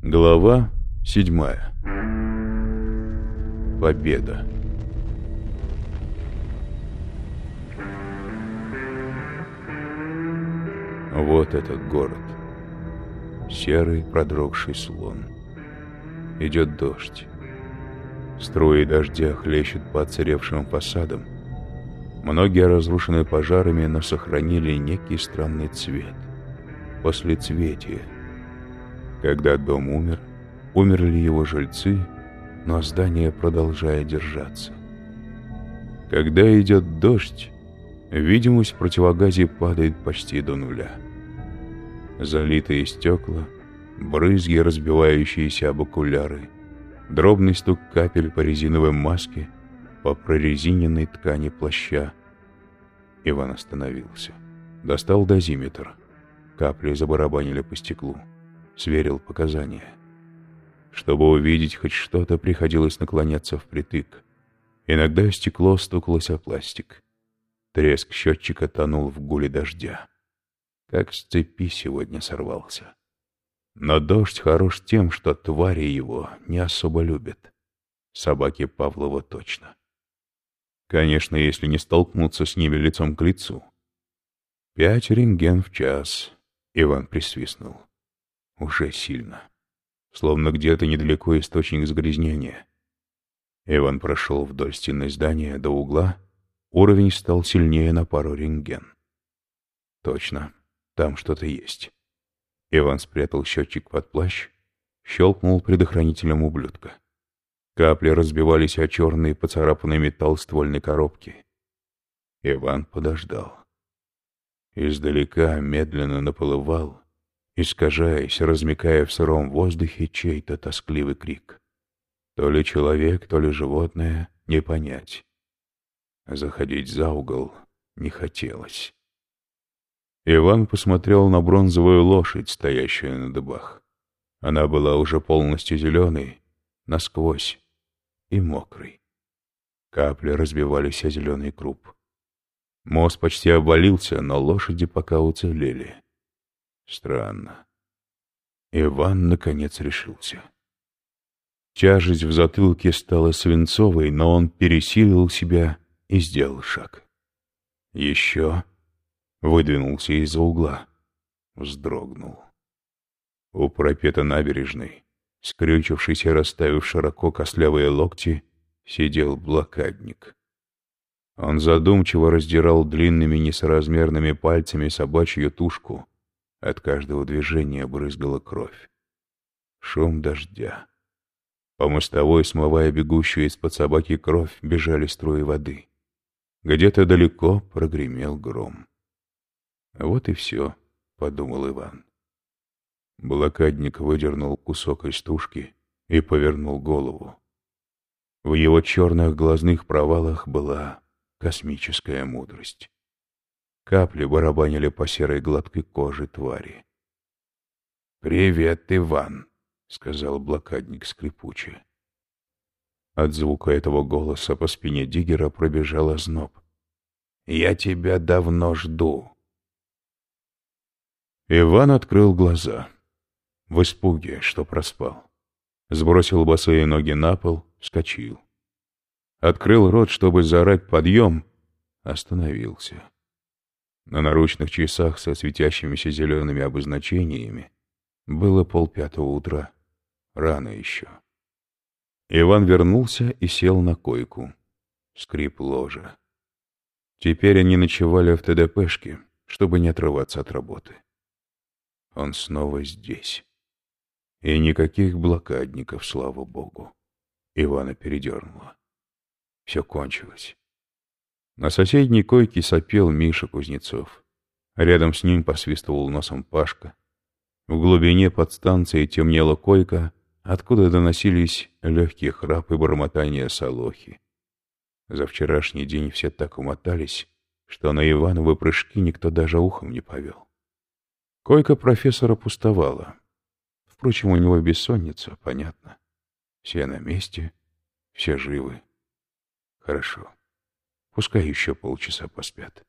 Глава седьмая. Победа. Вот этот город. Серый продрогший слон. Идет дождь. Струи дождя хлещут по оцаревшим фасадам. Многие разрушены пожарами, но сохранили некий странный цвет. Послецветие. Когда дом умер, умерли его жильцы, но здание продолжает держаться. Когда идет дождь, видимость в противогазе падает почти до нуля. Залитые стекла, брызги, разбивающиеся об окуляры, дробный стук капель по резиновой маске, по прорезиненной ткани плаща. Иван остановился. Достал дозиметр. Капли забарабанили по стеклу. Сверил показания. Чтобы увидеть хоть что-то, приходилось наклоняться впритык. Иногда стекло стукалось о пластик. Треск счетчика тонул в гуле дождя как с цепи сегодня сорвался. Но дождь хорош тем, что твари его не особо любят. Собаки Павлова точно. Конечно, если не столкнуться с ними лицом к лицу. Пять рентген в час. Иван присвистнул. Уже сильно. Словно где-то недалеко источник загрязнения. Иван прошел вдоль стены здания до угла. Уровень стал сильнее на пару рентген. Точно. Там что-то есть. Иван спрятал счетчик под плащ, щелкнул предохранителем ублюдка. Капли разбивались о черный поцарапанный металл ствольной коробки. Иван подождал. Издалека медленно наплывал, искажаясь, размекая в сыром воздухе чей-то тоскливый крик. То ли человек, то ли животное, не понять. Заходить за угол не хотелось. Иван посмотрел на бронзовую лошадь, стоящую на дыбах. Она была уже полностью зеленой, насквозь, и мокрой. Капли разбивались о зеленый круп. Мост почти обвалился, но лошади пока уцелели. Странно. Иван, наконец, решился. Тяжесть в затылке стала свинцовой, но он пересилил себя и сделал шаг. Еще выдвинулся из-за угла. Вздрогнул. У пропета набережной, скрючившись и расставив широко костлявые локти, сидел блокадник. Он задумчиво раздирал длинными несоразмерными пальцами собачью тушку. От каждого движения брызгала кровь. Шум дождя. По мостовой, смывая бегущую из-под собаки кровь, бежали струи воды. Где-то далеко прогремел гром. Вот и все, — подумал Иван. Блокадник выдернул кусок из тушки и повернул голову. В его черных глазных провалах была космическая мудрость. Капли барабанили по серой гладкой коже твари. «Привет, Иван!» — сказал блокадник скрипуче. От звука этого голоса по спине Диггера пробежал озноб. «Я тебя давно жду!» Иван открыл глаза. В испуге, что проспал. Сбросил босые ноги на пол, вскочил. Открыл рот, чтобы заорать подъем, остановился. На наручных часах со светящимися зелеными обозначениями было полпятого утра. Рано еще. Иван вернулся и сел на койку. Скрип ложа. Теперь они ночевали в ТДПшке, чтобы не отрываться от работы. Он снова здесь. И никаких блокадников, слава богу. Ивана передернуло. Все кончилось. На соседней койке сопел Миша Кузнецов. Рядом с ним посвистывал носом Пашка. В глубине подстанции темнела койка, откуда доносились легкие храп и бормотания солохи. За вчерашний день все так умотались, что на Ивановы прыжки никто даже ухом не повел. Койка профессора пустовала. Впрочем, у него бессонница, понятно. Все на месте, все живы. Хорошо. Пускай еще полчаса поспят.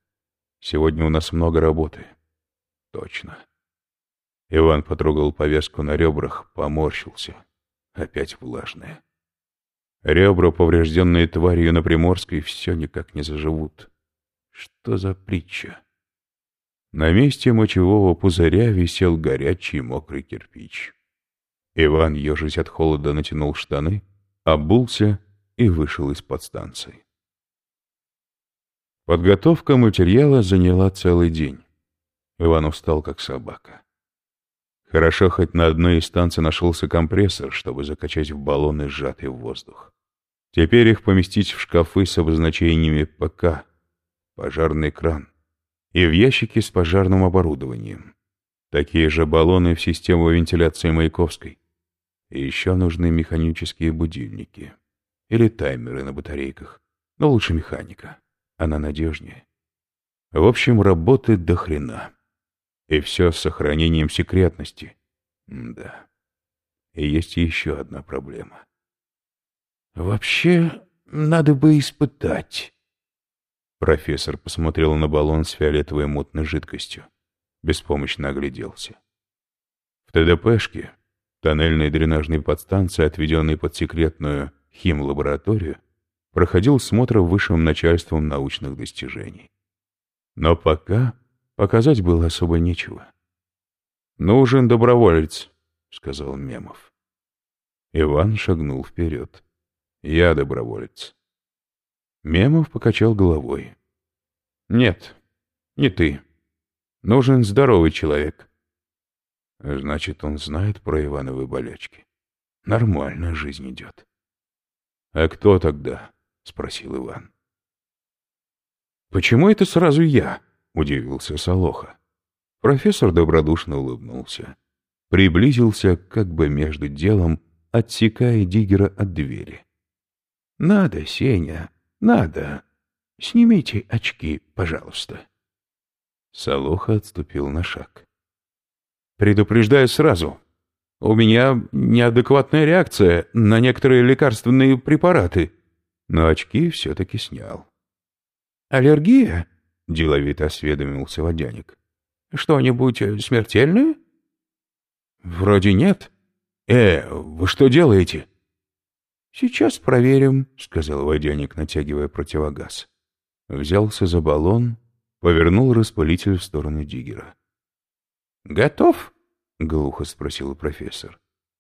Сегодня у нас много работы. Точно. Иван потрогал повязку на ребрах, поморщился. Опять влажная. Ребра, поврежденные тварью на Приморской, все никак не заживут. Что за притча? На месте мочевого пузыря висел горячий мокрый кирпич. Иван, ежась от холода, натянул штаны, обулся и вышел из подстанции. Подготовка материала заняла целый день. Иван устал, как собака. Хорошо, хоть на одной из станций нашелся компрессор, чтобы закачать в баллоны сжатый воздух. Теперь их поместить в шкафы с обозначениями ПК, пожарный кран, и в ящики с пожарным оборудованием. Такие же баллоны в систему вентиляции Маяковской. И еще нужны механические будильники. Или таймеры на батарейках. Но лучше механика. Она надежнее. В общем, работы до хрена. И все с сохранением секретности. М да. И есть еще одна проблема. «Вообще, надо бы испытать». Профессор посмотрел на баллон с фиолетовой мутной жидкостью. Беспомощно огляделся. В ТДПшке, тоннельной дренажной подстанции, отведенной под секретную химлабораторию, проходил смотр высшим начальством научных достижений. Но пока Показать было особо нечего. «Нужен доброволец», — сказал Мемов. Иван шагнул вперед. «Я доброволец». Мемов покачал головой. «Нет, не ты. Нужен здоровый человек». «Значит, он знает про Ивановы болячки. Нормально жизнь идет». «А кто тогда?» — спросил Иван. «Почему это сразу я?» — удивился Солоха. Профессор добродушно улыбнулся. Приблизился, как бы между делом, отсекая Диггера от двери. — Надо, Сеня, надо. Снимите очки, пожалуйста. Солоха отступил на шаг. — Предупреждаю сразу. У меня неадекватная реакция на некоторые лекарственные препараты. Но очки все-таки снял. — Аллергия? — деловито осведомился водяник. — Что-нибудь смертельное? — Вроде нет. — Э, вы что делаете? — Сейчас проверим, — сказал водяник, натягивая противогаз. Взялся за баллон, повернул распылитель в сторону Диггера. — Готов? — глухо спросил профессор.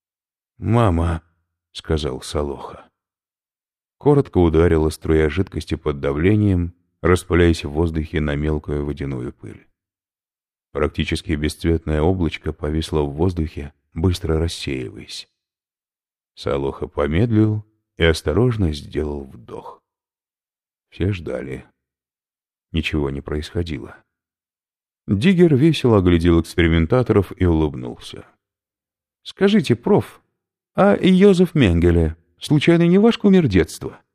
— Мама, — сказал Солоха. Коротко ударила струя жидкости под давлением, распыляясь в воздухе на мелкую водяную пыль. Практически бесцветное облачко повисло в воздухе, быстро рассеиваясь. Салоха помедлил и осторожно сделал вдох. Все ждали. Ничего не происходило. Диггер весело оглядел экспериментаторов и улыбнулся. — Скажите, проф, а Йозеф Менгеле случайно не ваш кумир детства? —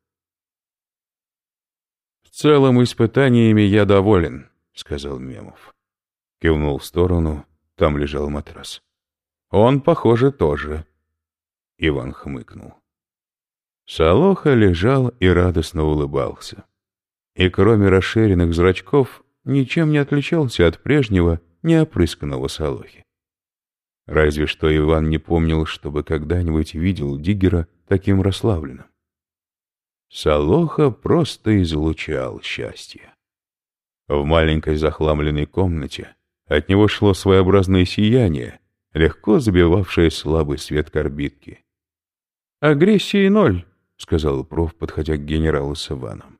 целым испытаниями я доволен», — сказал Мемов. Кивнул в сторону, там лежал матрас. «Он, похоже, тоже». Иван хмыкнул. Солоха лежал и радостно улыбался. И кроме расширенных зрачков, ничем не отличался от прежнего, неопрысканного Солохи. Разве что Иван не помнил, чтобы когда-нибудь видел Диггера таким расслабленным. Салоха просто излучал счастье. В маленькой захламленной комнате от него шло своеобразное сияние, легко забивавшее слабый свет корбитки. «Агрессии ноль», — сказал проф, подходя к генералу с Иваном.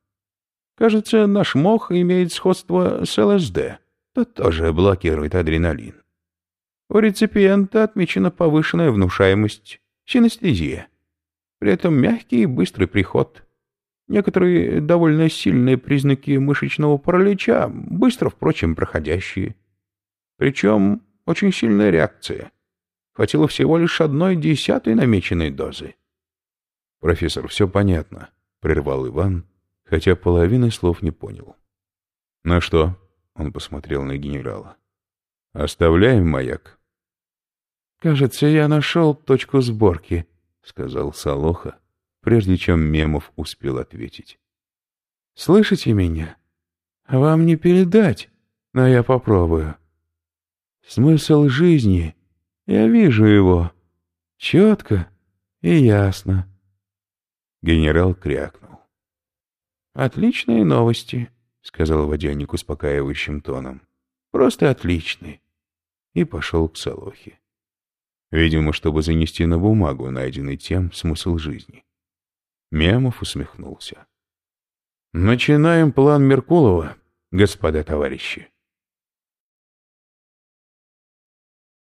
«Кажется, наш мох имеет сходство с ЛСД. Тот тоже блокирует адреналин. У реципиента отмечена повышенная внушаемость, синестезия. При этом мягкий и быстрый приход. Некоторые довольно сильные признаки мышечного паралича, быстро, впрочем, проходящие. Причем очень сильная реакция. Хватило всего лишь одной десятой намеченной дозы. — Профессор, все понятно, — прервал Иван, хотя половины слов не понял. — Ну что? — он посмотрел на генерала. — Оставляем маяк? — Кажется, я нашел точку сборки, — сказал Солоха прежде чем Мемов успел ответить. «Слышите меня? Вам не передать, но я попробую. Смысл жизни Я вижу его. Четко и ясно. Генерал крякнул. «Отличные новости», — сказал водяник успокаивающим тоном. «Просто отличные». И пошел к Солохе. Видимо, чтобы занести на бумагу найденный тем смысл жизни. Мемов усмехнулся. «Начинаем план Меркулова, господа товарищи».